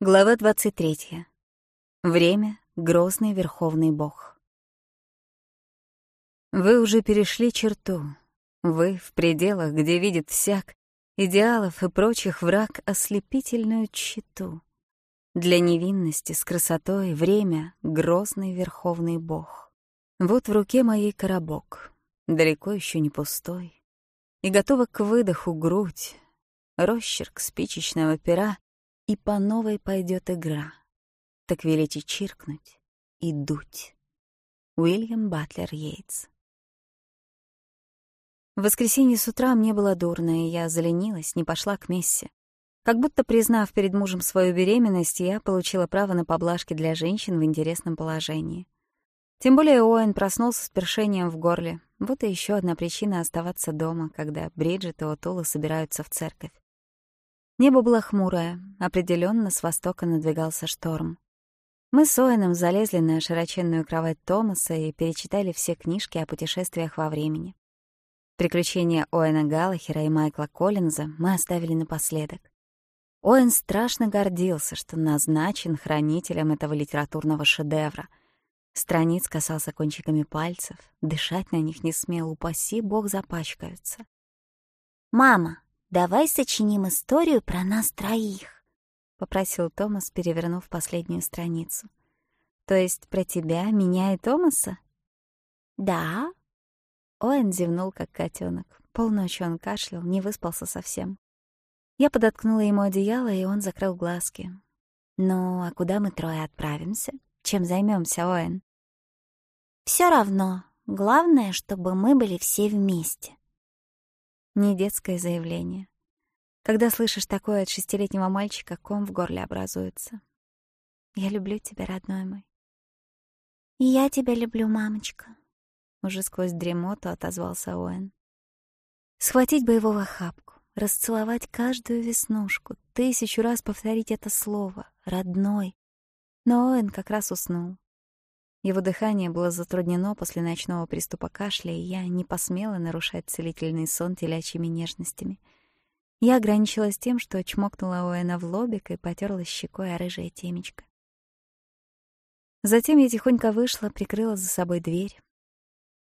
Глава 23. Время — грозный верховный бог. Вы уже перешли черту. Вы в пределах, где видит всяк, идеалов и прочих враг ослепительную читу. Для невинности с красотой время — грозный верховный бог. Вот в руке моей коробок, далеко еще не пустой, и готова к выдоху грудь, росчерк спичечного пера и по новой пойдет игра. Так велите чиркнуть и дуть. Уильям Батлер Йейтс В воскресенье с утра мне было дурно, и я заленилась, не пошла к мессе. Как будто признав перед мужем свою беременность, я получила право на поблажки для женщин в интересном положении. Тем более Оэн проснулся с першением в горле. Вот и еще одна причина оставаться дома, когда Бриджит и Отола собираются в церковь. Небо было хмурое, определенно с востока надвигался шторм. Мы с Оэном залезли на широченную кровать Томаса и перечитали все книжки о путешествиях во времени. Приключения Оэна Галлахера и Майкла Коллинза мы оставили напоследок. Оэн страшно гордился, что назначен хранителем этого литературного шедевра. Страниц касался кончиками пальцев, дышать на них не смел, упаси бог запачкаются. «Мама, давай сочиним историю про нас троих», — попросил Томас, перевернув последнюю страницу. «То есть про тебя, меня и Томаса?» «Да». Оэн зевнул, как котенок. Полночи он кашлял, не выспался совсем. Я подоткнула ему одеяло, и он закрыл глазки. «Ну, а куда мы трое отправимся? Чем займемся, Оэн?» «Все равно. Главное, чтобы мы были все вместе», Не детское заявление. Когда слышишь такое от шестилетнего мальчика, ком в горле образуется. Я люблю тебя, родной мой. И я тебя люблю, мамочка. Уже сквозь дремоту отозвался Оэн. Схватить бы его в охапку, расцеловать каждую веснушку, тысячу раз повторить это слово «родной». Но Оэн как раз уснул. Его дыхание было затруднено после ночного приступа кашля, и я не посмела нарушать целительный сон телячьими нежностями. Я ограничилась тем, что чмокнула Оэна в лобик и потерла щекой о рыжее темечко. Затем я тихонько вышла, прикрыла за собой дверь.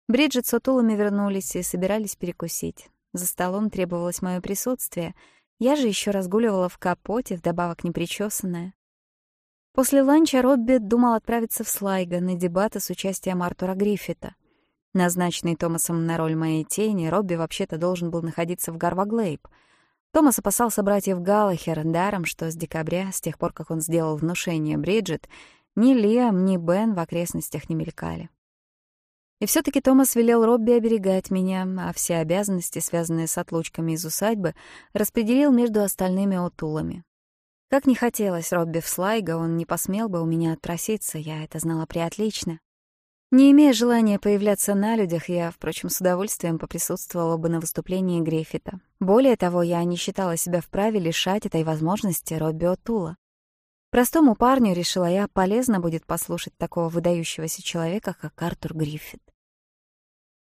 Бриджит с Отулами вернулись и собирались перекусить. За столом требовалось мое присутствие. Я же еще разгуливала в капоте, вдобавок непричесанная. После ланча Робби думал отправиться в Слайго на дебаты с участием Артура Гриффита. Назначенный Томасом на роль моей тени, Робби вообще-то должен был находиться в Гарваглейб. Томас опасался братьев Галлахер, даром, что с декабря, с тех пор, как он сделал внушение Бриджит, ни Лиам, ни Бен в окрестностях не мелькали. И все таки Томас велел Робби оберегать меня, а все обязанности, связанные с отлучками из усадьбы, распределил между остальными отулами. Как не хотелось Робби в Слайга, он не посмел бы у меня отпроситься, я это знала приотлично. Не имея желания появляться на людях, я, впрочем, с удовольствием поприсутствовала бы на выступлении Гриффита. Более того, я не считала себя вправе лишать этой возможности Робби Отула. Простому парню, решила я, полезно будет послушать такого выдающегося человека, как Артур Гриффит.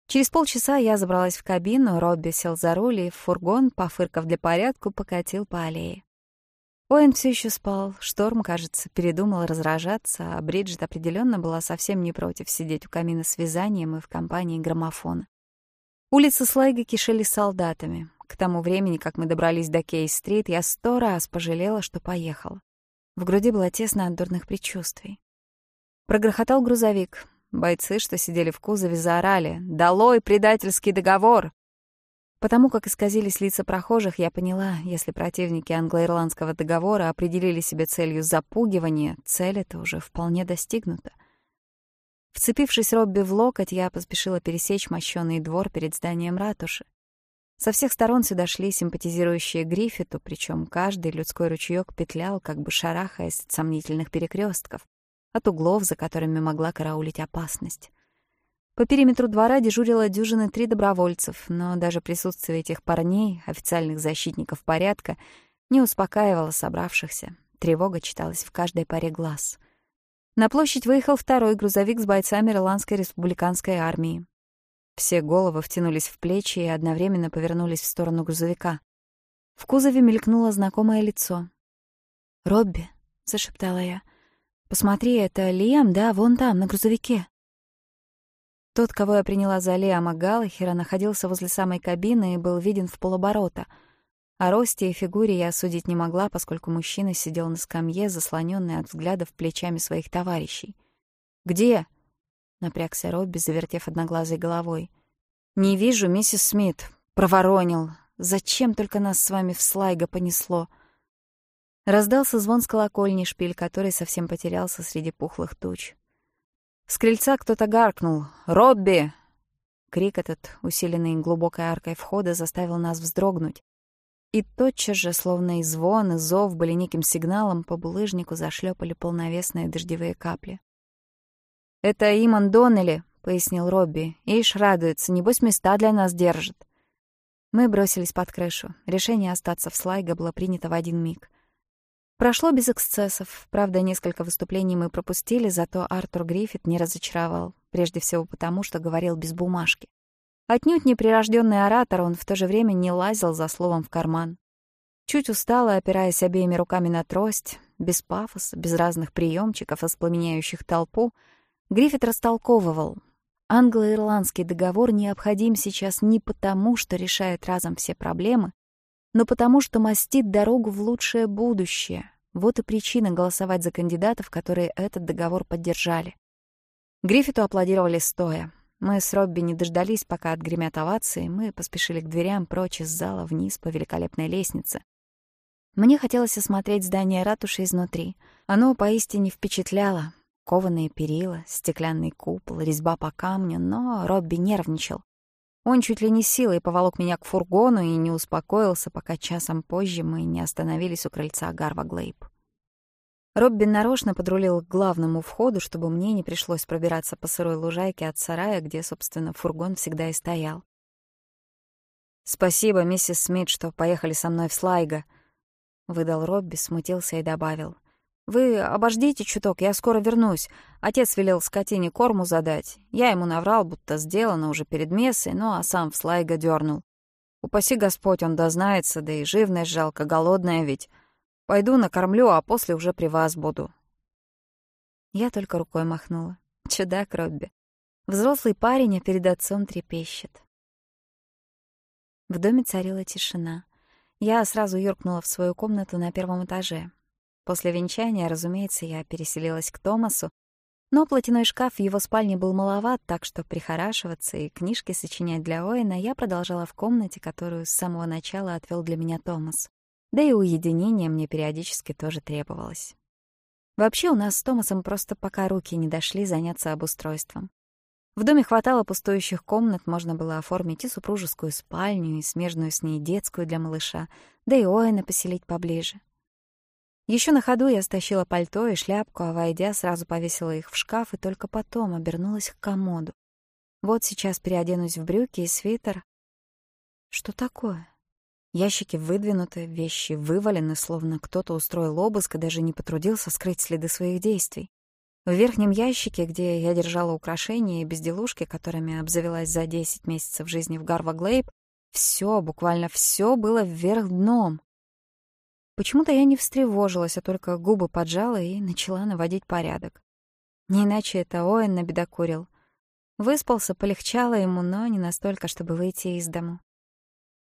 Через полчаса я забралась в кабину, Робби сел за руль и фургон, пофыркав для порядку, покатил по аллее. Оэн все еще спал, Шторм, кажется, передумал разражаться, а Бриджит определенно была совсем не против сидеть у камина с вязанием и в компании граммофона. Улицы Слайга кишели солдатами. К тому времени, как мы добрались до Кей-стрит, я сто раз пожалела, что поехала. В груди было тесно от дурных предчувствий. Прогрохотал грузовик. Бойцы, что сидели в кузове, заорали «Долой предательский договор!» Потому как исказились лица прохожих, я поняла, если противники англо-ирландского договора определили себе целью запугивания, цель эта уже вполне достигнута. Вцепившись Робби в локоть, я поспешила пересечь мощёный двор перед зданием ратуши. Со всех сторон сюда шли симпатизирующие Гриффиту, причем каждый людской ручеёк петлял, как бы шарахаясь от сомнительных перекрестков, от углов, за которыми могла караулить опасность. По периметру двора дежурило дюжины три добровольцев, но даже присутствие этих парней, официальных защитников порядка, не успокаивало собравшихся. Тревога читалась в каждой паре глаз. На площадь выехал второй грузовик с бойцами Ирландской республиканской армии. Все головы втянулись в плечи и одновременно повернулись в сторону грузовика. В кузове мелькнуло знакомое лицо. «Робби», — зашептала я, — «посмотри, это Лиам, да, вон там, на грузовике». Тот, кого я приняла за Лиама Галлахера, находился возле самой кабины и был виден в полоборота. О росте и фигуре я судить не могла, поскольку мужчина сидел на скамье, заслонённый от взглядов плечами своих товарищей. «Где?» — напрягся Робби, завертев одноглазой головой. «Не вижу, миссис Смит. Проворонил. Зачем только нас с вами в слайга понесло?» Раздался звон с колокольни, шпиль который совсем потерялся среди пухлых туч. Скрыльца кто-то гаркнул. «Робби!» Крик этот, усиленный глубокой аркой входа, заставил нас вздрогнуть. И тотчас же, словно и звон, и зов были неким сигналом, по булыжнику зашлепали полновесные дождевые капли. «Это Иман Доннелли», — пояснил Робби. «Ишь, радуется, небось места для нас держит». Мы бросились под крышу. Решение остаться в Слайга было принято в один миг. Прошло без эксцессов. Правда, несколько выступлений мы пропустили, зато Артур Гриффит не разочаровал, прежде всего потому, что говорил без бумажки. Отнюдь не прирожденный оратор, он в то же время не лазил за словом в карман. Чуть устало, опираясь обеими руками на трость, без пафоса, без разных приемчиков, воспламеняющих толпу, Гриффит растолковывал. Англо-ирландский договор необходим сейчас не потому, что решает разом все проблемы, но потому что мастит дорогу в лучшее будущее. Вот и причина голосовать за кандидатов, которые этот договор поддержали. Гриффиту аплодировали стоя. Мы с Робби не дождались, пока отгремят овации, мы поспешили к дверям прочь из зала вниз по великолепной лестнице. Мне хотелось осмотреть здание ратуши изнутри. Оно поистине впечатляло. Кованые перила, стеклянный купол, резьба по камню, но Робби нервничал. Он чуть ли не силой поволок меня к фургону и не успокоился, пока часом позже мы не остановились у крыльца Гарва Глейб. Робби нарочно подрулил к главному входу, чтобы мне не пришлось пробираться по сырой лужайке от сарая, где, собственно, фургон всегда и стоял. «Спасибо, миссис Смит, что поехали со мной в Слайго», — выдал Робби, смутился и добавил. «Вы обождите чуток, я скоро вернусь. Отец велел скотине корму задать. Я ему наврал, будто сделано уже перед мессой, ну а сам в слайга дернул. Упаси Господь, он дознается, да и живность жалко, голодная ведь. Пойду накормлю, а после уже при вас буду». Я только рукой махнула. Чудак Робби. Взрослый парень, а перед отцом трепещет. В доме царила тишина. Я сразу юркнула в свою комнату на первом этаже. После венчания, разумеется, я переселилась к Томасу, но платяной шкаф в его спальне был маловат, так что прихорашиваться и книжки сочинять для Оэна я продолжала в комнате, которую с самого начала отвел для меня Томас. Да и уединение мне периодически тоже требовалось. Вообще у нас с Томасом просто пока руки не дошли заняться обустройством. В доме хватало пустующих комнат, можно было оформить и супружескую спальню, и смежную с ней детскую для малыша, да и Оэна поселить поближе. Еще на ходу я стащила пальто и шляпку, а войдя, сразу повесила их в шкаф и только потом обернулась к комоду. Вот сейчас переоденусь в брюки и свитер. Что такое? Ящики выдвинуты, вещи вывалены, словно кто-то устроил обыск и даже не потрудился скрыть следы своих действий. В верхнем ящике, где я держала украшения и безделушки, которыми обзавелась за Почему-то я не встревожилась, а только губы поджала и начала наводить порядок. Не иначе это Оэн набедокурил. Выспался, полегчало ему, но не настолько, чтобы выйти из дому.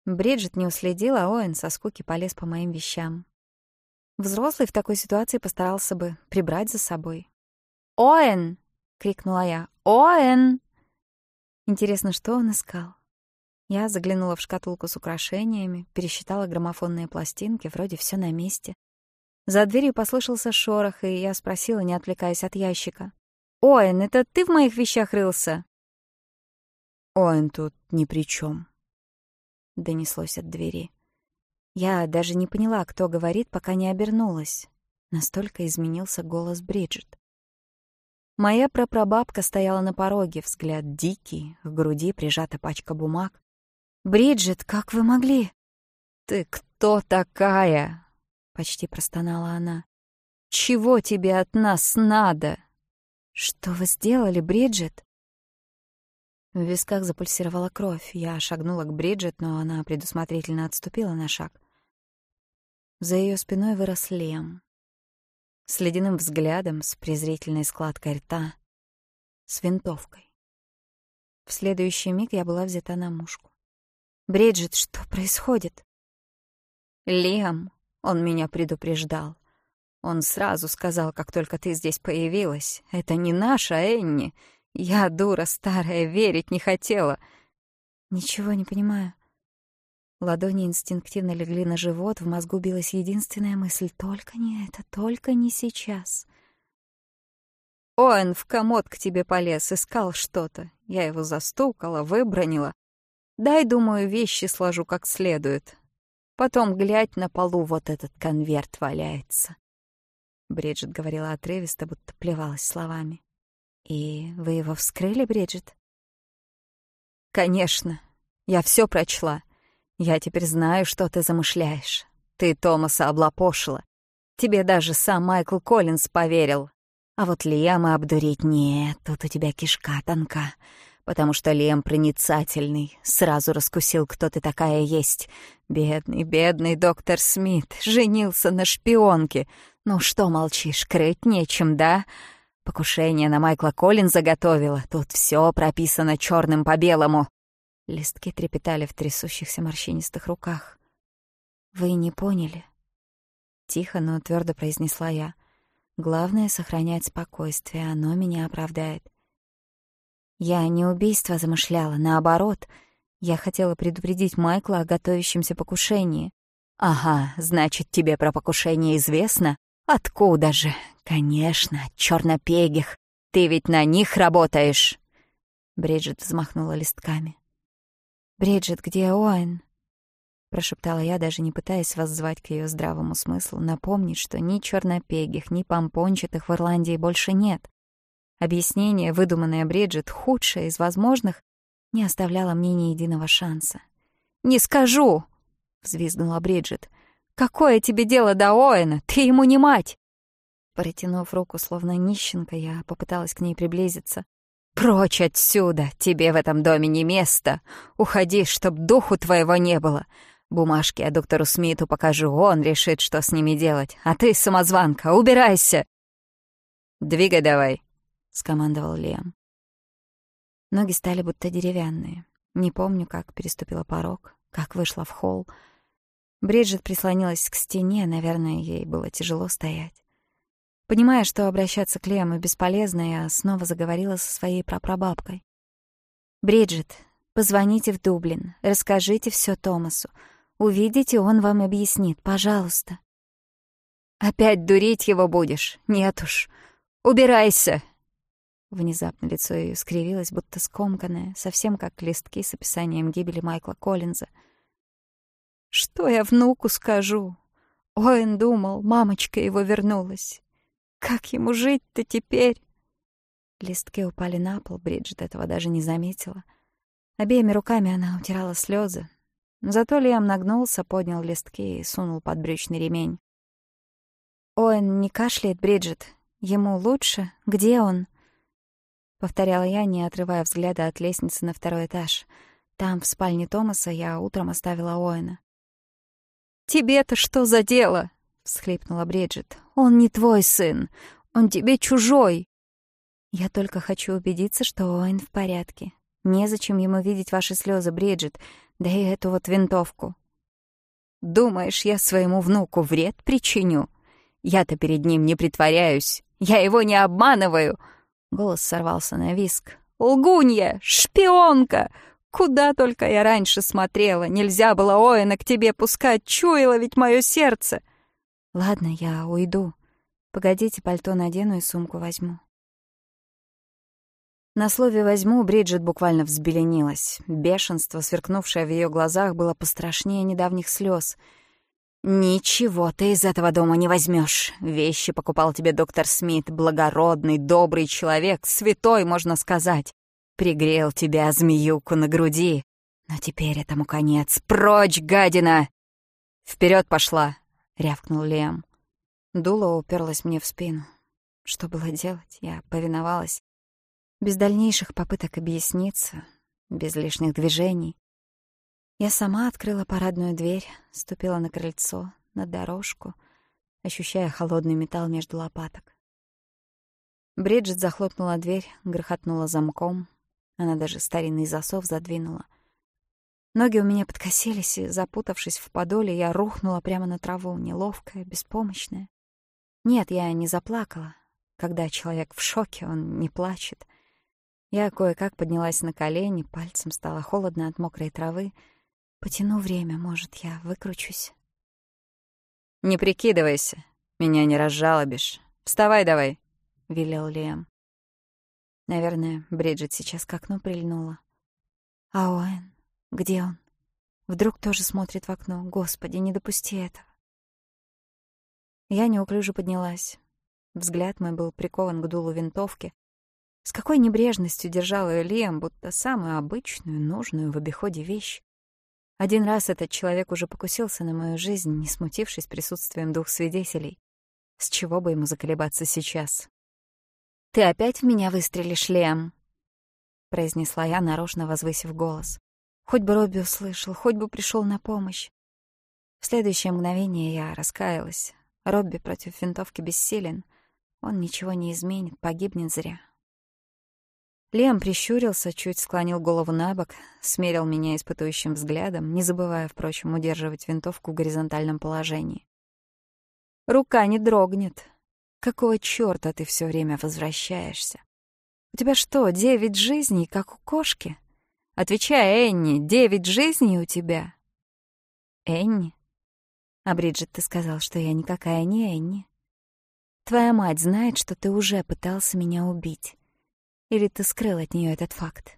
Бриджит не уследила, а Оэн со скуки полез по моим вещам. Взрослый в такой ситуации постарался бы прибрать за собой. «Оэн!» — крикнула я. «Оэн!» Интересно, что он искал? Я заглянула в шкатулку с украшениями, пересчитала граммофонные пластинки, вроде все на месте. За дверью послышался шорох, и я спросила, не отвлекаясь от ящика. «Оэн, это ты в моих вещах рылся?» «Оэн тут ни при чем, донеслось от двери. Я даже не поняла, кто говорит, пока не обернулась. Настолько изменился голос Бриджит. Моя прапрабабка стояла на пороге, взгляд дикий, к груди прижата пачка бумаг. Бриджит, как вы могли?» «Ты кто такая?» — почти простонала она. «Чего тебе от нас надо?» «Что вы сделали, Бриджит?» В висках запульсировала кровь. Я шагнула к Бриджит, но она предусмотрительно отступила на шаг. За ее спиной вырос Лем. С ледяным взглядом, с презрительной складкой рта, с винтовкой. В следующий миг я была взята на мушку. Бриджит, что происходит? Лем, он меня предупреждал. Он сразу сказал, как только ты здесь появилась. Это не наша Энни. Я, дура старая, верить не хотела. Ничего не понимаю. Ладони инстинктивно легли на живот, в мозгу билась единственная мысль. Только не это, только не сейчас. Оэн в комод к тебе полез, искал что-то. Я его застукала, выбронила. Дай, думаю, вещи сложу как следует. Потом глядь, на полу вот этот конверт валяется. Бриджит говорила отрывисто, будто плевалась словами. «И вы его вскрыли, Бриджит?» «Конечно. Я все прочла. Я теперь знаю, что ты замышляешь. Ты Томаса облапошила. Тебе даже сам Майкл Коллинз поверил. А вот Лиама обдурить нет, тут потому что Лем проницательный, сразу раскусил, кто ты такая есть. Бедный, бедный доктор Смит женился на шпионке. Ну что молчишь, крыть нечем, да? Покушение на Майкла Коллин заготовила, тут все прописано черным по белому. Листки трепетали в трясущихся морщинистых руках. «Вы не поняли?» Тихо, но твердо произнесла я. «Главное — сохранять спокойствие, оно меня оправдает. Я не убийство замышляла, наоборот. Я хотела предупредить Майкла о готовящемся покушении. «Ага, значит, тебе про покушение известно? Откуда же? Конечно, чернопегих. Ты ведь на них работаешь!» Бриджит взмахнула листками. «Бриджит, где Оэн?» Прошептала я, даже не пытаясь воззвать к ее здравому смыслу, напомнить, что ни чернопегих, ни помпончатых в Ирландии больше нет. Объяснение, выдуманное Бриджит, худшее из возможных, не оставляло мне ни единого шанса. «Не скажу!» — взвизгнула Бриджит. «Какое тебе дело до Оэна? Ты ему не мать!» Протянув руку, словно нищенка, я попыталась к ней приблизиться. «Прочь отсюда! Тебе в этом доме не место! Уходи, чтоб духу твоего не было! Бумажки я доктору Смиту покажу, он решит, что с ними делать. А ты, самозванка, убирайся!» «Двигай давай!» скомандовал Лем. Ноги стали будто деревянные. Не помню, как переступила порог, как вышла в холл. Бриджит прислонилась к стене, наверное, ей было тяжело стоять. Понимая, что обращаться к Лему бесполезно, я снова заговорила со своей прапрабабкой. «Бриджит, позвоните в Дублин, расскажите все Томасу. Увидите, он вам объяснит, пожалуйста». «Опять дурить его будешь? Нет уж. Убирайся, Внезапно лицо ее скривилось, будто скомканное, совсем как листки с описанием гибели Майкла Коллинза. «Что я внуку скажу?» Оэн думал, мамочка его вернулась. Как ему жить-то теперь? Листки упали на пол, Бриджит этого даже не заметила. Обеими руками она утирала слезы. Зато Лиам нагнулся, поднял листки и сунул под брючный ремень. «Оэн не кашляет, Бриджит. Ему лучше? Где он?» Повторяла я, не отрывая взгляда от лестницы на второй этаж. Там, в спальне Томаса, я утром оставила Оэна. «Тебе-то что за дело?» — всхлипнула Бриджит. «Он не твой сын. Он тебе чужой». «Я только хочу убедиться, что Оэн в порядке. Незачем ему видеть ваши слезы, Бриджит, да и эту вот винтовку». «Думаешь, я своему внуку вред причиню? Я-то перед ним не притворяюсь. Я его не обманываю!» Голос сорвался на виск. «Лгунья! Шпионка! Куда только я раньше смотрела! Нельзя было Оэна к тебе пускать! Чуяло ведь мое сердце!» «Ладно, я уйду. Погодите, пальто надену и сумку возьму». На слове «возьму» Бриджит буквально взбеленилась. Бешенство, сверкнувшее в ее глазах, было пострашнее недавних слез — «Ничего ты из этого дома не возьмешь. Вещи покупал тебе доктор Смит, благородный, добрый человек, святой, можно сказать. Пригрел тебя, змеюку, на груди. Но теперь этому конец. Прочь, гадина!» Вперед пошла!» рявкнул Лем. Дуло уперлась мне в спину. Что было делать? Я повиновалась. Без дальнейших попыток объясниться, без лишних движений. Я сама открыла парадную дверь, ступила на крыльцо, на дорожку, ощущая холодный металл между лопаток. Бриджит захлопнула дверь, грохотнула замком. Она даже старинный засов задвинула. Ноги у меня подкосились, и, запутавшись в подоле, я рухнула прямо на траву, неловкая, беспомощная. Нет, я не заплакала. Когда человек в шоке, он не плачет. Я кое-как поднялась на колени, пальцем стало холодно от мокрой травы. Потяну время, может, я выкручусь. «Не прикидывайся, меня не разжалобишь. Вставай давай», — велел Лиам. Наверное, Бриджит сейчас к окну прильнула. А Оэн? Где он? Вдруг тоже смотрит в окно. Господи, не допусти этого. Я неуклюже поднялась. Взгляд мой был прикован к дулу винтовки. С какой небрежностью держал ее Лиам, будто самую обычную, нужную в обиходе вещь. Один раз этот человек уже покусился на мою жизнь, не смутившись присутствием двух свидетелей. С чего бы ему заколебаться сейчас? «Ты опять в меня выстрелишь, Лем?» — произнесла я, нарочно возвысив голос. Хоть бы Робби услышал, хоть бы пришел на помощь. В следующее мгновение я раскаялась. Робби против винтовки бессилен. Он ничего не изменит, погибнет зря. Лем прищурился, чуть склонил голову на бок, смерил меня испытующим взглядом, не забывая, впрочем, удерживать винтовку в горизонтальном положении. «Рука не дрогнет. Какого чёрта ты всё время возвращаешься? У тебя что, девять жизней, как у кошки? Отвечай, Энни, девять жизней у тебя?» «Энни? А Бриджит, ты сказал, что я никакая не Энни. Твоя мать знает, что ты уже пытался меня убить». Или ты скрыл от нее этот факт?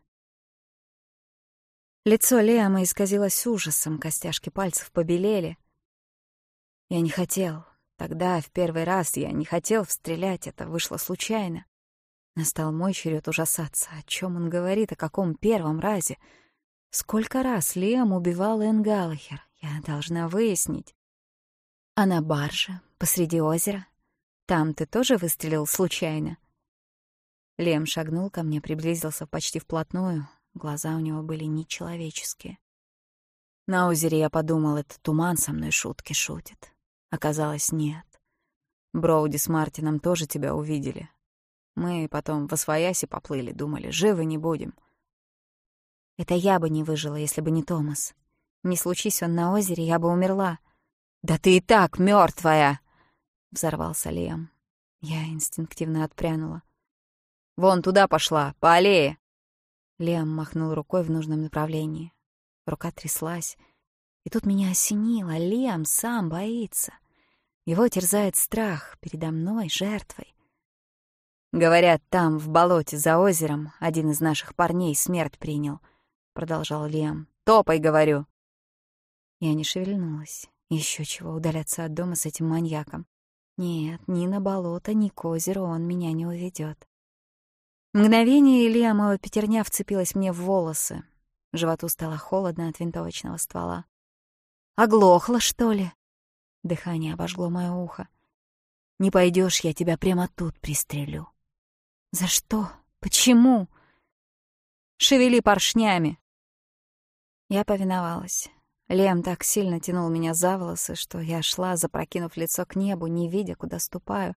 Лицо Лиама исказилось ужасом, костяшки пальцев побелели. Я не хотел. Тогда, в первый раз, я не хотел встрелять, это вышло случайно. Настал мой черед ужасаться. О чем он говорит, о каком первом разе? Сколько раз Лиам убивал Энгалахер? Я должна выяснить. А на барже, посреди озера? Там ты тоже выстрелил случайно? Лем шагнул ко мне, приблизился почти вплотную. Глаза у него были нечеловеческие. На озере я подумал, это туман со мной шутки шутит. Оказалось, нет. Броуди с Мартином тоже тебя увидели. Мы потом во свояси поплыли, думали, живы не будем. Это я бы не выжила, если бы не Томас. Не случись он на озере, я бы умерла. «Да ты и так мертвая! взорвался Лиам. Я инстинктивно отпрянула. Вон туда пошла, по аллее!» Лем махнул рукой в нужном направлении. Рука тряслась. И тут меня осенило. Лем сам боится. Его терзает страх передо мной, жертвой. «Говорят, там, в болоте за озером, один из наших парней смерть принял», — продолжал Лем. «Топай, говорю!» Я не шевельнулась. Еще чего удаляться от дома с этим маньяком. Нет, ни на болото, ни к озеру Мгновение Илья моего пятерня вцепилась мне в волосы. Животу стало холодно от винтовочного ствола. «Оглохла, что ли?» Дыхание обожгло мое ухо. «Не пойдешь, я тебя прямо тут пристрелю». «За что? Почему?» «Шевели поршнями!» Я повиновалась. Лем так сильно тянул меня за волосы, что я шла, запрокинув лицо к небу, не видя, куда ступаю.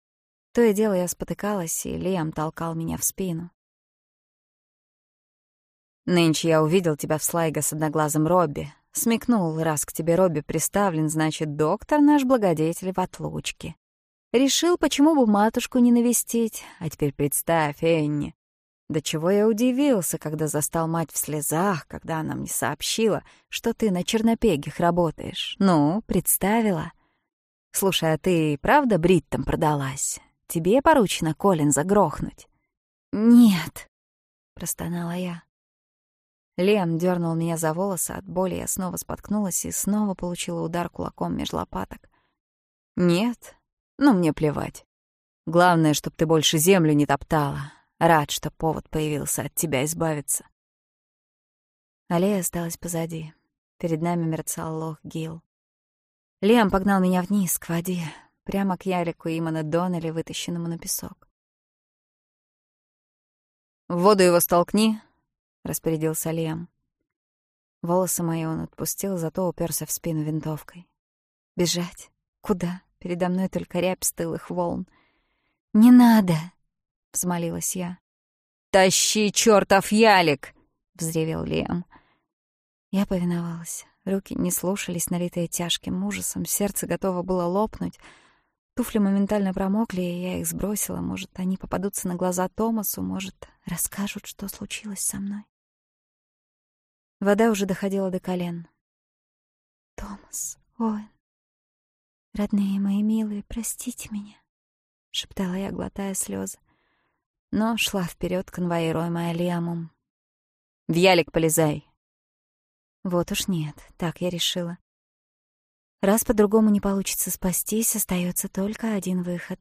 То и дело я спотыкалась, и Лиам толкал меня в спину. «Нынче я увидел тебя в Слайго с одноглазым Робби. Смекнул, раз к тебе Робби приставлен, значит, доктор наш благодетель в отлучке. Решил, почему бы матушку не навестить, а теперь представь, Энни. До чего я удивился, когда застал мать в слезах, когда она мне сообщила, что ты на чернопегих работаешь. Ну, представила. Слушай, а ты правда бриттом продалась? тебе поручено Колин, загрохнуть. «Нет», — простонала я. Лем дернул меня за волосы, от боли я снова споткнулась и снова получила удар кулаком между лопаток. «Нет, но ну, мне плевать. Главное, чтоб ты больше землю не топтала. Рад, что повод появился от тебя избавиться». Аллея осталась позади. Перед нами мерцал лох Гил. Лем погнал меня вниз, к воде. Прямо к ялику и Доннелли вытащенному на песок. «В воду его столкни!» — распорядился Лиам. Волосы мои он отпустил, зато уперся в спину винтовкой. «Бежать? Куда? Передо мной только рябь стылых волн». «Не надо!» — взмолилась я. «Тащи, чёртов ялик!» — взревел Лиам. Я повиновалась. Руки не слушались, налитые тяжким ужасом, сердце готово было лопнуть, Туфли моментально промокли, и я их сбросила. Может, они попадутся на глаза Томасу, может, расскажут, что случилось со мной. Вода уже доходила до колен. «Томас, Оуэн, родные мои милые, простите меня», — шептала я, глотая слезы. Раз по-другому не получится спастись, остается только один выход.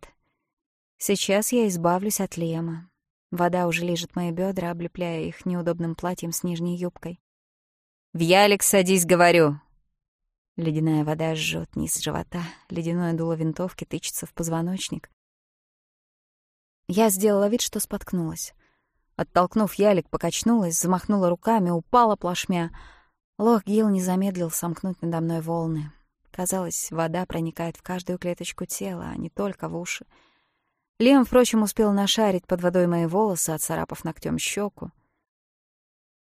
Сейчас я избавлюсь от Лема. Вода уже лижет мои бедра, облепляя их неудобным платьем с нижней юбкой. «В ялик садись, говорю!» Ледяная вода жжет низ живота, ледяное дуло винтовки тычется в позвоночник. Я сделала вид, что споткнулась. Оттолкнув ялик, покачнулась, замахнула руками, упала плашмя. Лох Гил не замедлил сомкнуть надо мной волны. Казалось, вода проникает в каждую клеточку тела, а не только в уши. Лем, впрочем, успел нашарить под водой мои волосы, отцарапав ногтем щеку.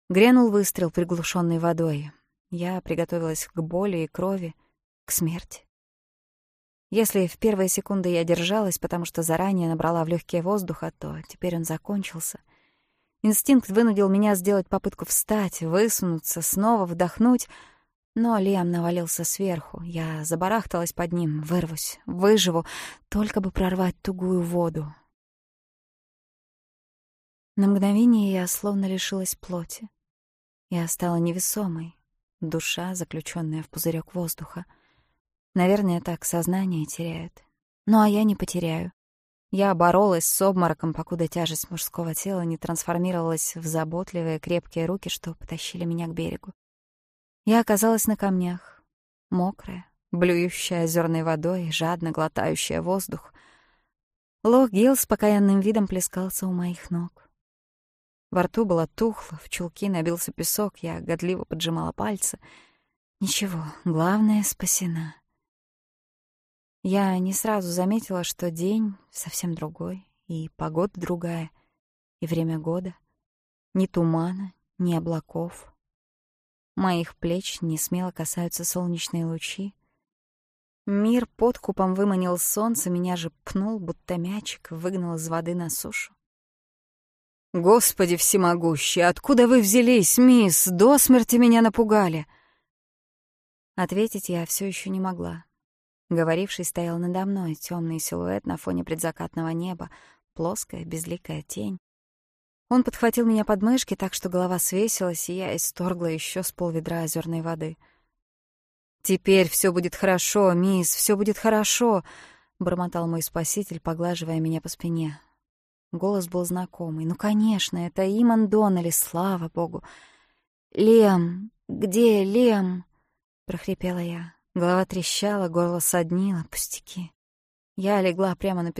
Грянул выстрел, приглушенный водой. Я приготовилась к боли и крови, к смерти. Если в первые секунды я держалась, потому что заранее набрала в легкие воздуха, то теперь он закончился. Инстинкт вынудил меня сделать попытку встать, высунуться, снова вдохнуть — но Лиам навалился сверху. Я забарахталась под ним, вырвусь, выживу, только бы прорвать тугую воду. На мгновение я словно лишилась плоти. Я стала невесомой, душа, заключенная в пузырек воздуха. Наверное, так сознание теряет. Ну а я не потеряю. Я боролась с обмороком, покуда тяжесть мужского тела не трансформировалась в заботливые крепкие руки, что потащили меня к берегу. Я оказалась на камнях, мокрая, блюющая озерной водой, жадно глотающая воздух. Лох Гил с покаянным видом плескался у моих ног. Во рту было тухло, в чулки набился песок, я годливо поджимала пальцы. Ничего, главное — спасена. Я не сразу заметила, что день совсем другой, и погода другая, и время года. Ни тумана, ни облаков. Моих плеч не смело касаются солнечные лучи. Мир под купом выманил солнце, меня же пнул, будто мячик, выгнал из воды на сушу. «Господи всемогущий, откуда вы взялись, мисс? До смерти меня напугали!» Ответить я все еще не могла. Говоривший стоял надо мной, темный силуэт на фоне предзакатного неба, плоская, безликая тень. Он подхватил меня под мышки так, что голова свесилась, и я исторгла еще с полведра озерной воды. «Теперь все будет хорошо, мисс, все будет хорошо», — бормотал мой спаситель, поглаживая меня по спине. Голос был знакомый. «Ну, конечно, это Иман Доннелли, слава богу!» «Лем! Где Лем?» — прохрипела я. Голова трещала, горло соднило, пустяки. Я легла прямо на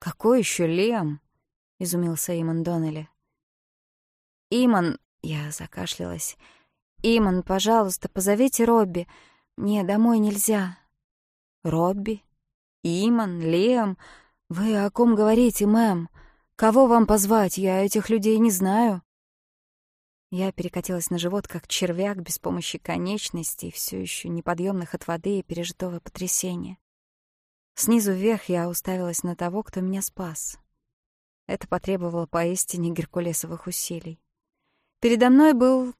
песок. Жива. Главное, я жива. «Какой еще Лем?» — изумился Иман Доннелли. «Иман...» — я закашлялась. «Иман, пожалуйста, позовите Робби. Мне домой нельзя». «Робби? Иман? Лем? Вы о ком говорите, мэм? Кого вам позвать? Я этих людей не знаю». Я перекатилась на живот, как червяк, без помощи конечностей, все еще неподъемных от воды и пережитого потрясения. Снизу вверх я уставилась на того, кто меня спас. Это потребовало поистине геркулесовых усилий. Передо мной был...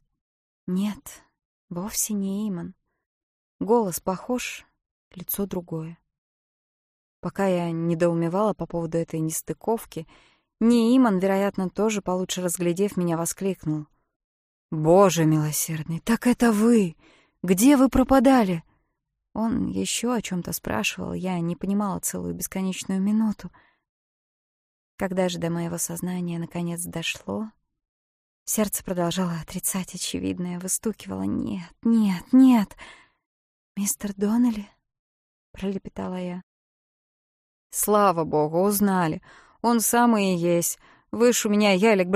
Нет, вовсе не Иман. Голос похож, лицо другое. Пока я недоумевала по поводу этой нестыковки, не Иман, вероятно, тоже получше разглядев меня, воскликнул. «Боже милосердный, так это вы! Где вы пропадали?» Он еще о чем то спрашивал, я не понимала целую бесконечную минуту. Когда же до моего сознания наконец дошло, сердце продолжало отрицать очевидное, выстукивало «нет, нет, нет». «Мистер Доннелли?» — пролепетала я. «Слава богу, узнали. Он самый и есть. Вы ж у меня ялик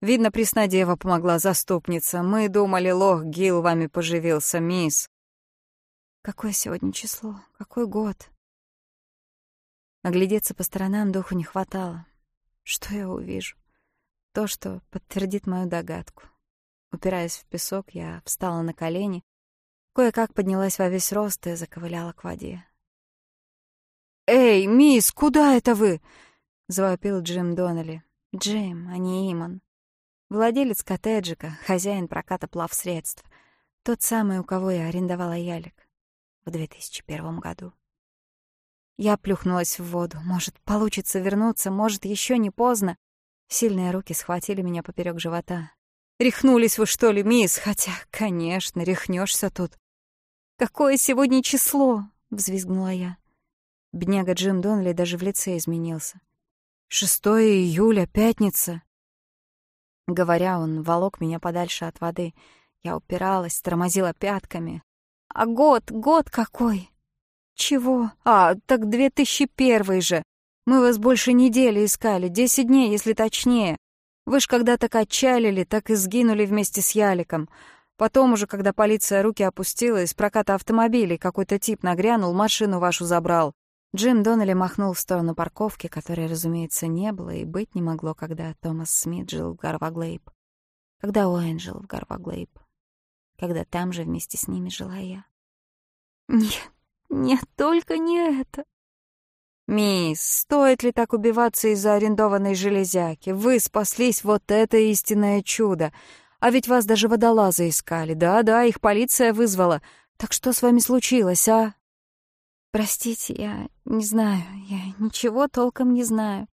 брали на прокат, помните? Я еще пускать вас одну не хотел, да вы не послушались. Видно, Преснодева помогла заступница. Мы думали, лох Гил вами поживился, мисс. Какое сегодня число? Какой год? Оглядеться по сторонам духу не хватало. Что я увижу? То, что подтвердит мою догадку. Упираясь в песок, я встала на колени, кое-как поднялась во весь Владелец коттеджика, хозяин проката плавсредств, тот самый, у кого я арендовала ялик в 2001 году. Я плюхнулась в воду. Может, получится вернуться, может, еще не поздно. Сильные руки схватили меня поперек живота. «Рехнулись вы, что ли, мисс? Хотя, конечно, рехнешься тут». «Какое сегодня число?» — взвизгнула я. Бняга Джим Донли даже в лице изменился. «Шестое июля, пятница. Говоря, он волок меня подальше от воды. Я упиралась, тормозила пятками. «А год, год какой!» «Чего? А, так 2001 же! Мы вас больше недели искали, 10 дней, если точнее. Вы ж когда так отчалили, так и сгинули вместе с Яликом. Потом уже, когда полиция руки опустила, из проката автомобилей какой-то тип нагрянул, машину вашу забрал. Джим Доннелли махнул в сторону парковки, которой, разумеется, не было и быть не могло, когда Томас Смит жил в Гарваглейб. Когда Уэйн жил в Гарваглейб. Когда там же вместе с ними жила я. Нет, нет, только не это. «Мисс, стоит ли так убиваться из-за арендованной железяки? Вы спаслись, вот это истинное чудо! А ведь вас даже водолазы искали, да-да, их полиция вызвала. Так что с вами случилось, а?» Простите, я не знаю, я ничего толком не знаю.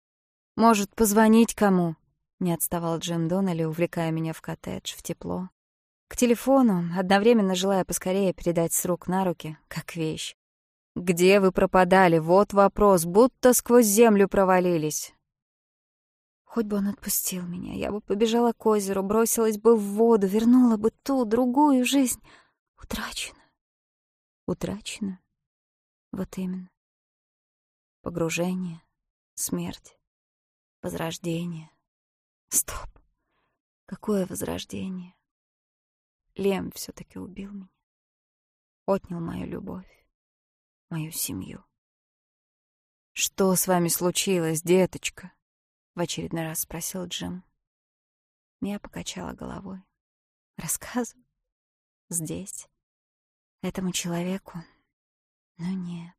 Может, позвонить кому? Не отставал Джим Доннелли, увлекая меня в коттедж, в тепло. К телефону, одновременно желая поскорее передать с рук на руки, как вещь. «Где вы пропадали? Вот вопрос, будто сквозь землю провалились». Хоть Вот именно. Погружение, смерть, возрождение. Стоп! Какое возрождение? Лем все-таки убил меня. Отнял мою любовь, мою семью. «Что с вами случилось, деточка?» — в очередной раз спросил Джим. Мия покачала головой. «Рассказывай. Здесь. Этому человеку но нет.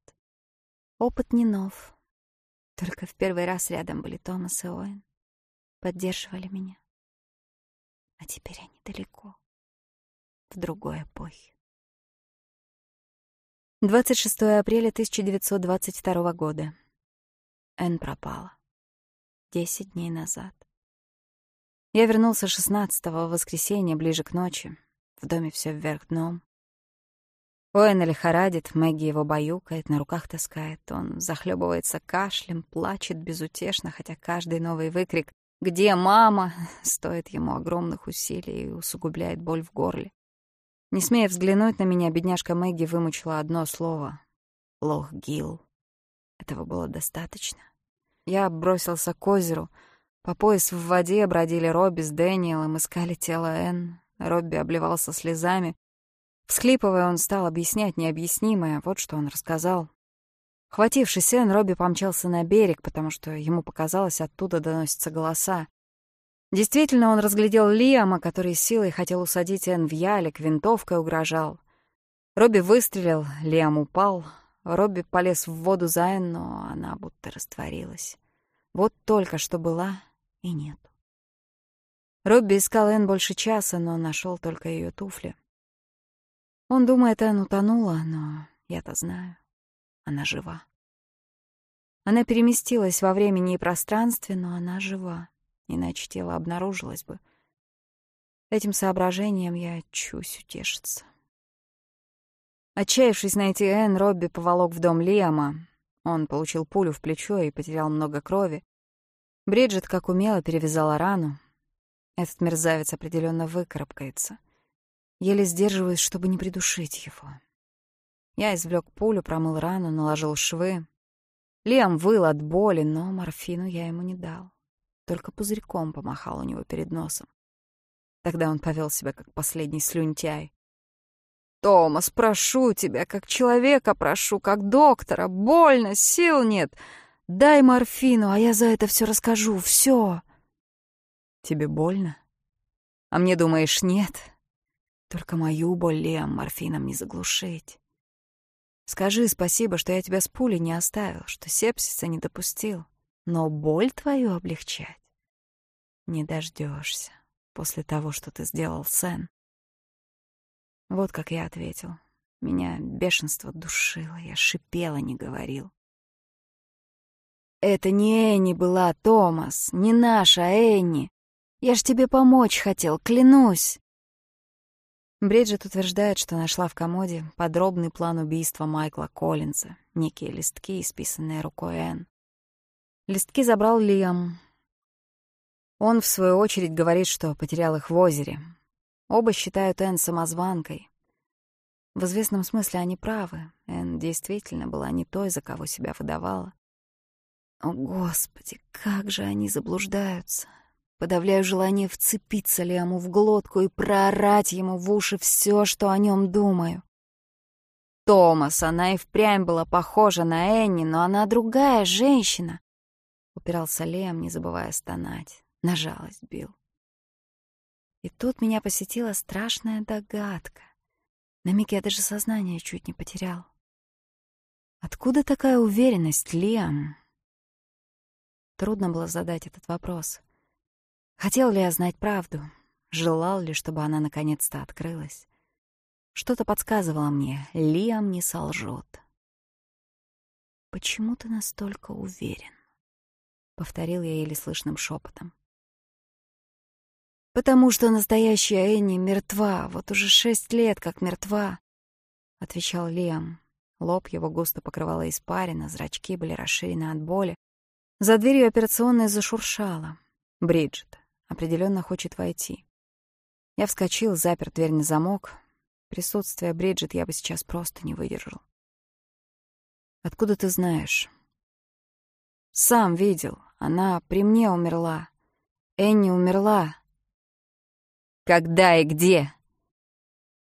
Опыт не нов. Только в первый раз рядом были Томас и Оэн. Поддерживали меня. А теперь они далеко. В другой эпохе. 26 апреля 1922 года. Энн пропала. Десять дней назад. Я вернулся 16-го, воскресенья, ближе к ночи. В доме все вверх дном. Оэна лихорадит, Мэгги его баюкает, на руках таскает. Он захлебывается кашлем, плачет безутешно, хотя каждый новый выкрик «Где мама?» стоит ему огромных усилий и усугубляет боль в горле. Не смея взглянуть на меня, бедняжка Мэгги вымучила одно слово — «Лох Гил». Этого было достаточно. Я бросился к озеру. По пояс в воде бродили Робби Схлипывая, он стал объяснять необъяснимое, вот что он рассказал. Хвативший сен, Робби помчался на берег, потому что ему показалось, оттуда доносятся голоса. Действительно, он разглядел Лиама, который силой хотел усадить Энн в ялик, винтовкой угрожал. Робби выстрелил, Лиам упал. Робби полез в воду за Энн, но она будто растворилась. Вот только что была и нет. Робби искал Энн больше часа, но нашел только ее туфли. Он думает, Энн утонула, но я-то знаю. Она жива. Она переместилась во времени и пространстве, но она жива. Иначе тело обнаружилось бы. Этим соображением я чусь утешиться. Отчаявшись найти Энн, Робби поволок в дом Лиама. Он получил пулю в плечо и потерял много крови. Бриджит, как умело, перевязала рану. Этот мерзавец определенно выкарабкается — Еле сдерживаюсь, чтобы не придушить его. Я извлек пулю, промыл рану, наложил швы. Лиам выл от боли, но морфину я ему не дал. только пузырьком помахал у него перед носом. Тогда он повел себя как последний слюнтяй. «Томас, прошу тебя, как человека прошу, как доктора. Больно, сил нет. Дай морфину, а я Только мою болем морфином не заглушить. Скажи спасибо, что я тебя с пули не оставил, что сепсиса не допустил. Но боль твою облегчать не дождешься после того, что ты сделал, Сен. Вот как я ответил. Меня бешенство душило, я шипела, не говорил. «Это не Энни была, Томас, не наша а Энни. Я ж тебе помочь хотел, клянусь!» Бриджит утверждает, что нашла в комоде подробный план убийства Майкла Коллинза, некие листки, исписанные рукой Энн. Листки забрал Лиам. Он, в свою очередь, говорит, что потерял их в озере. Оба считают Энн самозванкой. В известном смысле они правы. Энн действительно была не той, подавляю желание вцепиться Лему в глотку и проорать ему в уши все, что о нем думаю. Томас, она и впрямь была похожа на Энни, но она другая женщина. Упирался Лем, не забывая стонать. На жалость бил. И тут меня посетила страшная догадка. На миг я даже сознание чуть не потерял. Откуда такая уверенность, Лем? Трудно было задать этот вопрос. Хотел ли я знать правду? Желал ли, чтобы она наконец-то открылась? Что-то подсказывало мне, Лиам не солжет. «Почему ты настолько уверен?» — повторил я еле слышным шепотом. «Потому что настоящая Энни мертва, вот уже шесть лет как мертва», — отвечал Лиам. Лоб его густо покрывала испарина, зрачки были расширены от боли. За дверью операционной зашуршала. определенно хочет войти. Я вскочил, запер дверь на замок. Присутствие Бриджит я бы сейчас просто не выдержал. «Откуда ты знаешь?» «Сам видел. Она при мне умерла. Энни умерла». «Когда и где?»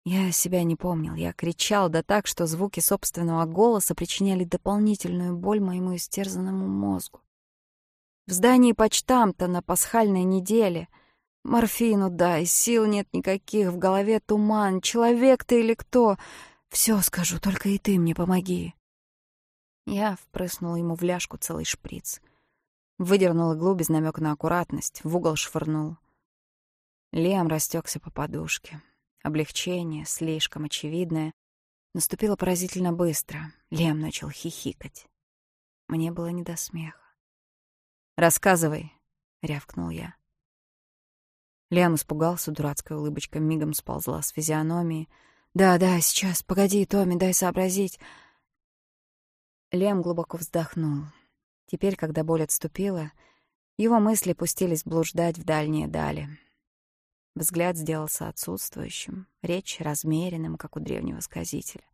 Я себя не помнил. Я кричал да так, что звуки собственного голоса причиняли дополнительную боль моему истерзанному мозгу. В здании почтамта на пасхальной неделе. Морфину дай, сил нет никаких, в голове туман. Человек ты или кто? Все скажу, только и ты мне помоги. Я впрыснула ему в ляжку целый шприц. Выдернул иглу без намека на аккуратность, в угол швырнул. Лем растекся по подушке. Облегчение, слишком очевидное, наступило поразительно быстро. Лем начал хихикать. Мне было не до смеха. «Рассказывай», — рявкнул я. Лиам испугался, дурацкая улыбочка мигом сползла с физиономии. «Да, да, сейчас, погоди, Томми, дай сообразить». Лем глубоко вздохнул. Теперь, когда боль отступила, его мысли пустились блуждать в дальние дали. Взгляд сделался отсутствующим, речь — размеренным, как у древнего сказителя.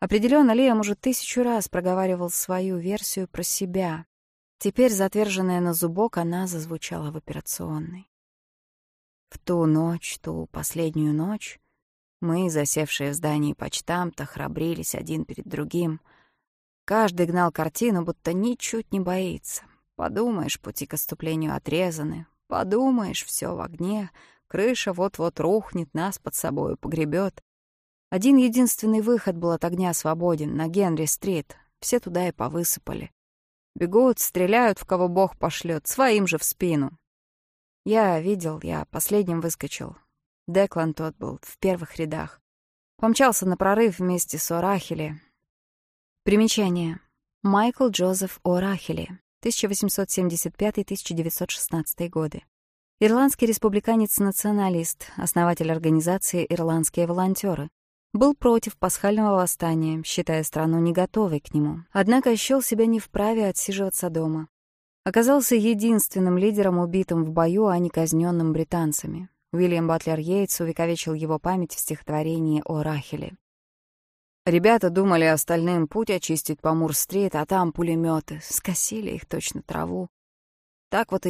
Определенно, Лиам уже тысячу раз проговаривал свою версию про себя, Теперь затверженная на зубок, она зазвучала в операционной. В ту ночь, ту последнюю ночь, мы, засевшие в здании почтамта, храбрились один перед другим. Каждый гнал картину, будто ничуть не боится. Подумаешь, пути к отступлению отрезаны. Подумаешь, все в огне. Крыша вот-вот рухнет, нас под собою погребет. Один единственный выход был от огня свободен, на Генри-стрит. Все туда и повысыпали. Бегут, стреляют, в кого бог пошлет, своим же в спину. Я видел, я последним выскочил. Деклан тот был, в первых рядах. Помчался на прорыв вместе с Орахили. Примечание. Майкл Джозеф Орахили, 1875-1916 годы. Ирландский республиканец-националист, основатель организации «Ирландские волонтеры, был против пасхального восстания, считая страну не готовой к нему. Однако счёл себя не вправе отсиживаться дома. Оказался единственным лидером, убитым в бою, а не казненным британцами. Уильям Батлер Йейтс увековечил его память в стихотворении о Рахеле. Ребята думали остальным путь очистить по Мур-стрит, а там пулеметы. Скосили их точно траву. Так вот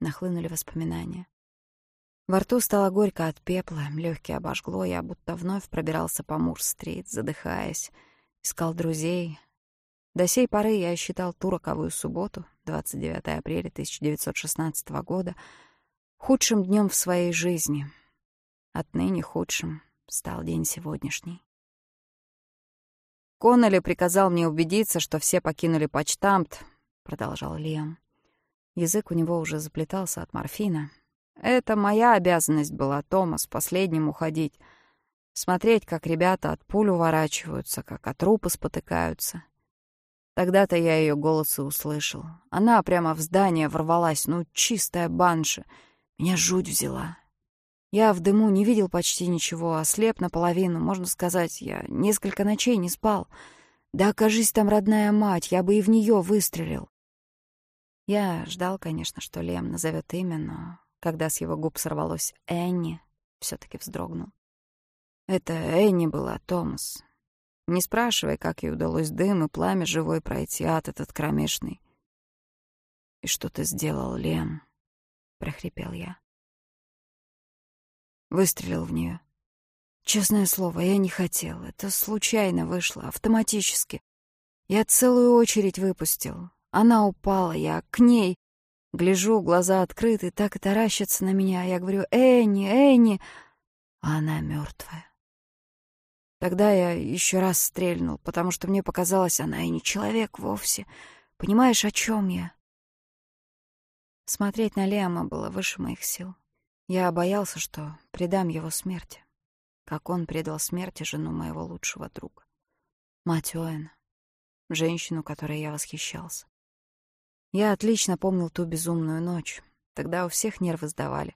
и исполнилась мечта братишки моего, неувидаемой славой себя покрыть. Нахлынули воспоминания. Во рту стало горько от пепла, легкие обожгло, я будто вновь пробирался по Мур-стрит, задыхаясь, искал друзей. До сей поры я считал ту роковую субботу, 29 апреля 1916 года, худшим днем в своей жизни. Отныне худшим стал день сегодняшний. Коннелли приказал мне убедиться, что все покинули почтамт, продолжал Лиам. Язык у него уже заплетался от морфина. Это моя обязанность была, Томас, последним уходить. Смотреть, как ребята от пуль уворачиваются, как от трупа спотыкаются. Тогда-то я ее голос и услышал. Она прямо в здание ворвалась, ну, чистая банши. Меня жуть взяла. Я в дыму не видел почти ничего, а слеп наполовину, можно сказать. Я несколько ночей не спал. Да окажись там родная мать, я бы и в нее выстрелил. Я ждал, конечно, что Лем назовет имя, но когда с его губ сорвалось «Энни», все таки вздрогнул. Это Энни была, Томас. Не спрашивай, как ей удалось дым и пламя живой пройти от этот кромешный. «И что ты сделал, Лем?» — прохрипел я. Выстрелил в нее. Честное слово, я не хотел. Это случайно вышло, автоматически. Я целую очередь выпустил. Она упала, я к ней. Гляжу, глаза открыты, так и таращатся на меня. Я говорю «Энни, Энни!» А она мертвая. Тогда я еще раз стрельнул, потому что мне показалось, она и не человек вовсе. Понимаешь, о чем я? Смотреть на Лема было выше моих сил. Я боялся, что предам его смерти, как он предал смерти жену моего лучшего друга, мать Оэна, женщину, которой я восхищался. Я отлично помнил ту безумную ночь. Тогда у всех нервы сдавали.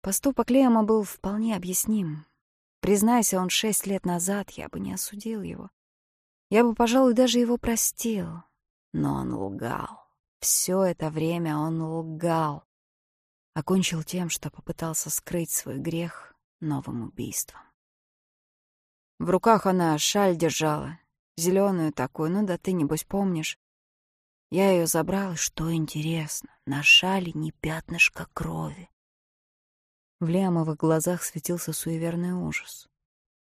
Поступок Лема был вполне объясним. Признайся он шесть лет назад, я бы не осудил его. Я бы, пожалуй, даже его простил. Но он лгал. Все это время он лгал. Окончил тем, что попытался скрыть свой грех новым убийством. В руках она шаль держала, зеленую такую, ну да ты, небось, помнишь. Я ее забрала, что интересно, на шале ни пятнышка крови. В Лиамовых глазах светился суеверный ужас.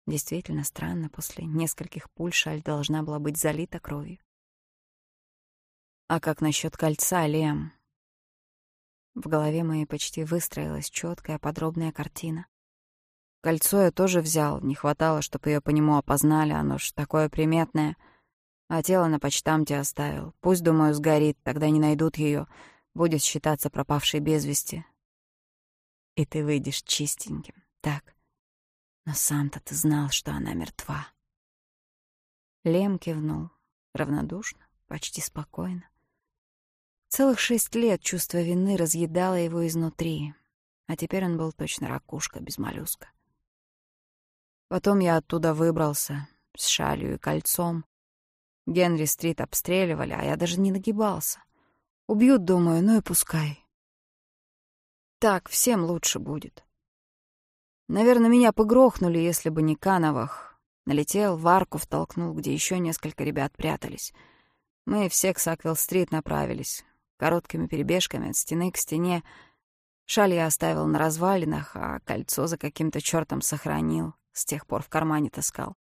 Действительно странно, после нескольких пуль шаль должна была быть залита кровью. «А как насчет кольца, Лем? В голове моей почти выстроилась четкая, подробная картина. Кольцо я тоже взял, не хватало, чтобы ее по нему опознали, оно ж такое приметное — а Тело на почтамте оставил. Пусть, думаю, сгорит, тогда не найдут ее. Будет считаться пропавшей без вести. И ты выйдешь чистеньким. Так. Но сам-то ты знал, что она мертва. Лем кивнул. Равнодушно, почти спокойно. Целых шесть лет чувство вины разъедало его изнутри. А теперь он был точно ракушка без моллюска. Потом я оттуда выбрался с шалью и кольцом. Генри стрит обстреливали, а я даже не нагибался. Убьют, думаю, ну и пускай. Так всем лучше будет. Наверное, меня погрохнули, если бы не Кановах, Налетел, в арку втолкнул, где еще несколько ребят прятались. Мы все к Саквилл-стрит направились. Короткими перебежками от стены к стене. Шаль я оставил на развалинах, а кольцо за каким-то чертом сохранил. С тех пор в кармане таскал.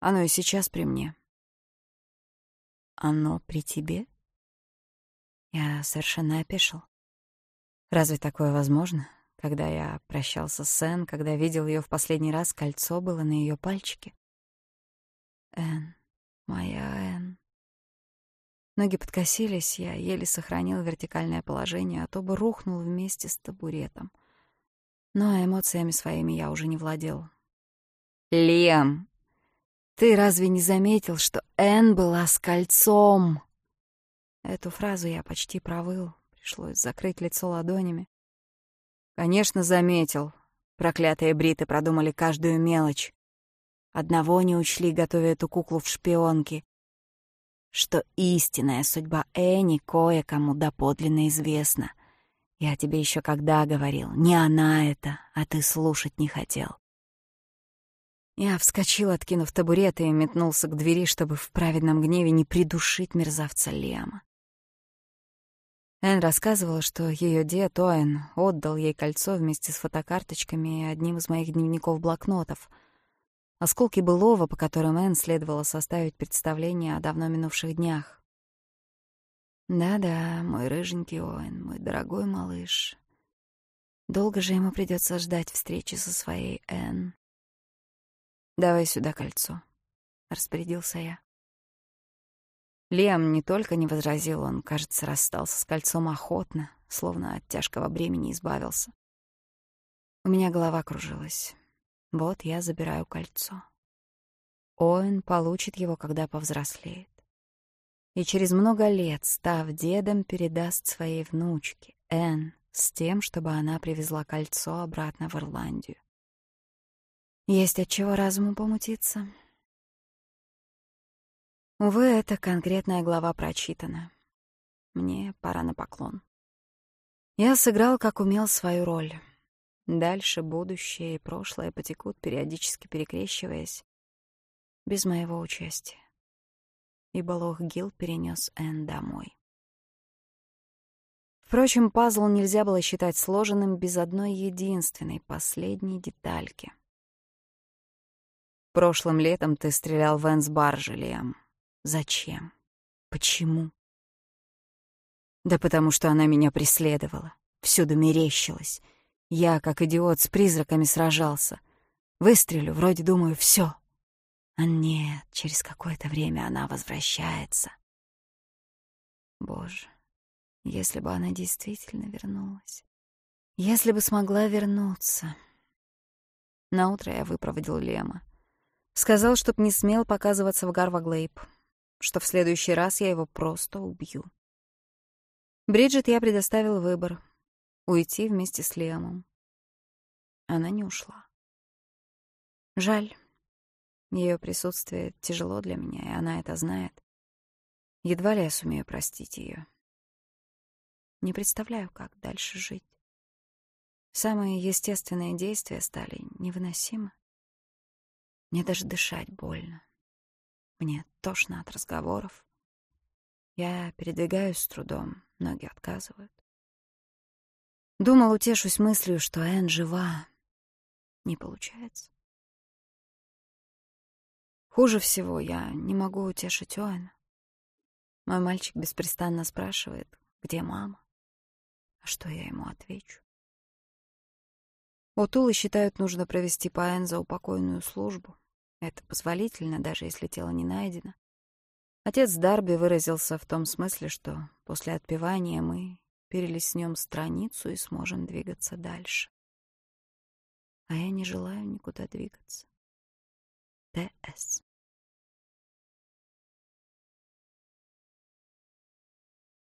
Оно и сейчас при мне оно при тебе? Я совершенно опешил. Разве такое возможно? Когда я прощался с Энн, когда видел ее в последний раз, кольцо было на ее пальчике. Энн, моя Энн. Ноги подкосились, я еле сохранил вертикальное положение, а то бы рухнул вместе с табуретом. Но эмоциями своими я уже не владел. «Лиам!» Ты разве не заметил, что Энн была с кольцом? Эту фразу я почти провыл. Пришлось закрыть лицо ладонями. Конечно, заметил. Проклятые бриты продумали каждую мелочь. Одного не учли, готовя эту куклу в шпионке. Что истинная судьба Энни кое-кому доподлинно известна. Я тебе еще когда говорил, не она это, а ты слушать не хотел. Я вскочил, откинув табурет, и метнулся к двери, чтобы в праведном гневе не придушить мерзавца Лиама. Эн рассказывала, что ее дед Оэн отдал ей кольцо вместе с фотокарточками и одним из моих дневников-блокнотов. Осколки былого, по которым Эн следовало составить представление о давно минувших днях. Да-да, мой рыженький Оэн, мой дорогой малыш. Долго же ему придется ждать встречи со своей Эн. Давай сюда кольцо», — распорядился я. Лем не только не возразил, он, кажется, расстался с кольцом охотно, словно от тяжкого бремени избавился. У меня голова кружилась. Вот я забираю кольцо. Оэн получит его, когда повзрослеет. И через много лет, став дедом, передаст своей внучке, Энн, с тем, чтобы она привезла кольцо обратно в Ирландию. Есть от чего разуму помутиться. Увы, эта конкретная глава прочитана. Мне пора на поклон. Я сыграл, как умел, свою роль. Дальше будущее и прошлое потекут, периодически перекрещиваясь, без моего участия. Ибо Лох Гил перенес Энн домой. Впрочем, пазл нельзя было считать сложенным без одной единственной, последней детальки. Прошлым летом ты стрелял в Энс Баржелием. Зачем? Почему? Да потому что она меня преследовала. Всюду мерещилась. Я, как идиот, с призраками сражался. Выстрелю, вроде думаю, все. А нет, через какое-то время она возвращается. Боже, если бы она действительно вернулась. Если бы смогла вернуться. Наутро я выпроводил Лема. Сказал, чтоб не смел показываться в Гарваглейб, что в следующий раз я его просто убью. Бриджит я предоставил выбор — уйти вместе с Лемом. Она не ушла. Жаль. Ее присутствие тяжело для меня, и она это знает. Едва ли я сумею простить ее. Не представляю, как дальше жить. Самые естественные действия стали невыносимы. Мне даже дышать больно. Мне тошно от разговоров. Я передвигаюсь с трудом, ноги отказывают. Думал, утешусь мыслью, что Энн жива. Не получается. Хуже всего я не могу утешить Оэна. Мой мальчик беспрестанно спрашивает, где мама? А что я ему отвечу? Отулы считают, нужно провести по Энн за упокойную службу. Это позволительно, даже если тело не найдено. Отец Дарби выразился в том смысле, что после отпевания мы перелеснем страницу и сможем двигаться дальше. А я не желаю никуда двигаться. Т.С.